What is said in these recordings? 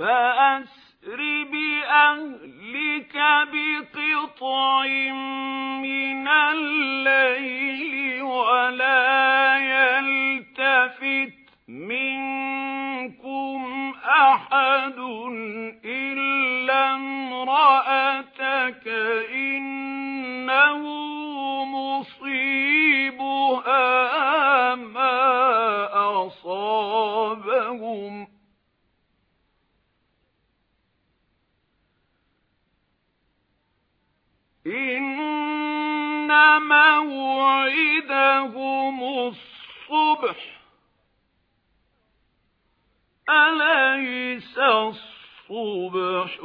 فأسر بأهلك بقطع من الليل ولا يلتفت منكم أحد موعدهم الصبح أليس الصبح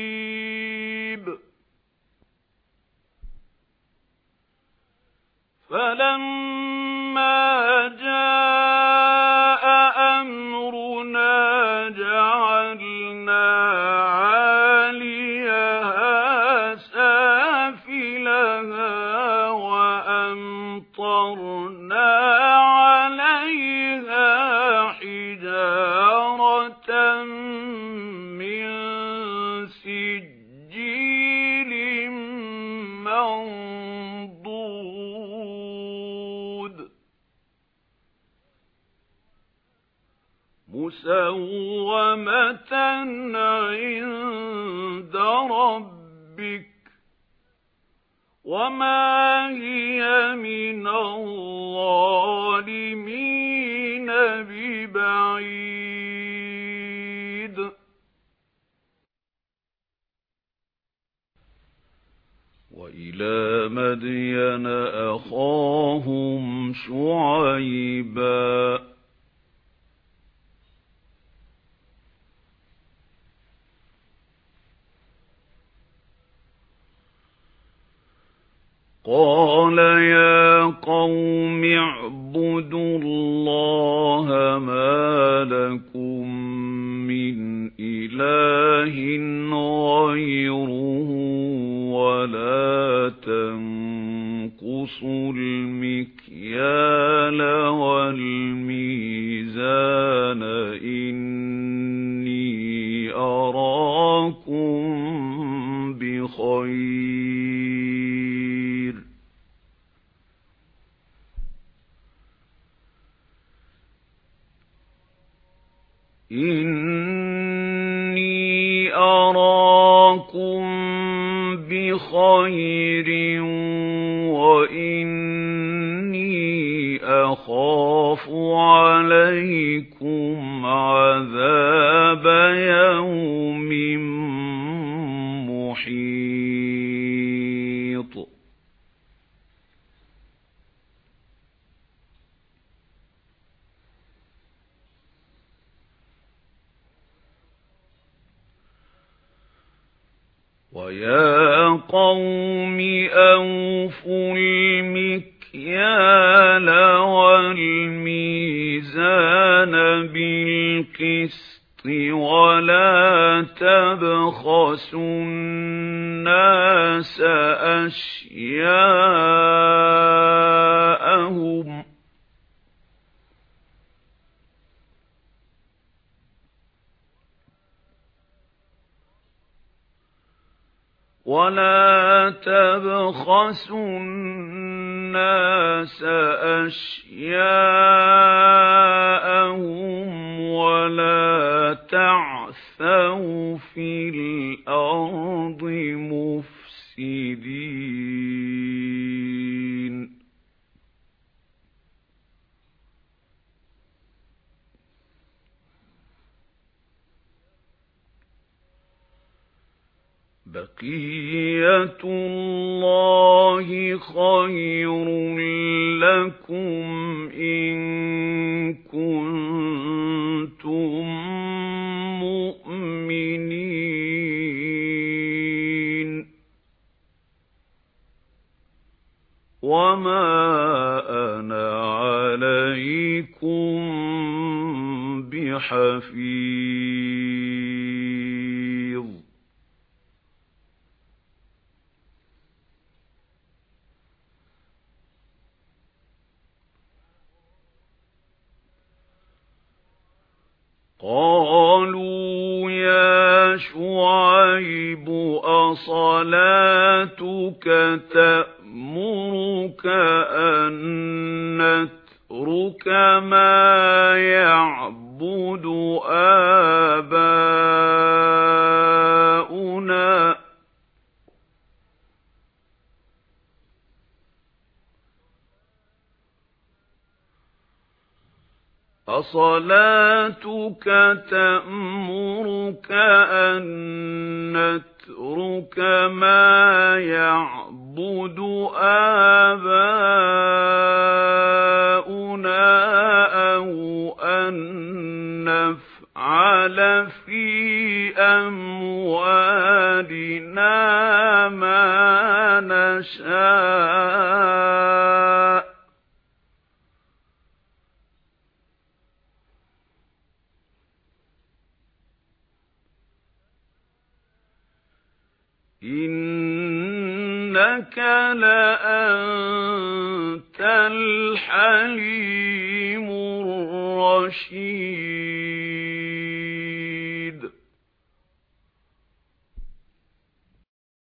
بقريب فلما سافلها وأمطرنا عليها حجارة من سجيل منضود. مسومة عند ربك وما هي من الظالمين ببعيد وإلى مدين أخاهم شعيباً قال يا قوم اعبدوا الله ما لكم من إله غيره ولا تنقصوا إني أراكم بخير وإني أخاف عليكم عذاب يوم محيط وَيَا قَوْمِ أَوْفُوا الْمِكْيَالَ وَالْمِيزَانَ بِالْقِسْطِ وَلَا تَبْخَسُوا النَّاسَ أَشْيَاءَهُمْ ولا تبخسوا الناس أشياءهم بَقِيَّةُ اللَّهِ خَيْرٌ لَّكُمْ إِن كُنتُم مُّؤْمِنِينَ. وَمَا أَنَا عَلَيْكُمْ بِحَفِيظٍ. قَالُوا يَا شُعَيْبُ أَصَلَاتُكَ تَأْمُرُكَ أَصَلَاتُكَ تَأْمُرُكَ أَن نَّتْرُكَ مَا يَعْبُدُ آبَاؤُنَا إِنَّكَ لَأَنتَ الْحَلِيمُ الرَّشِيدُ.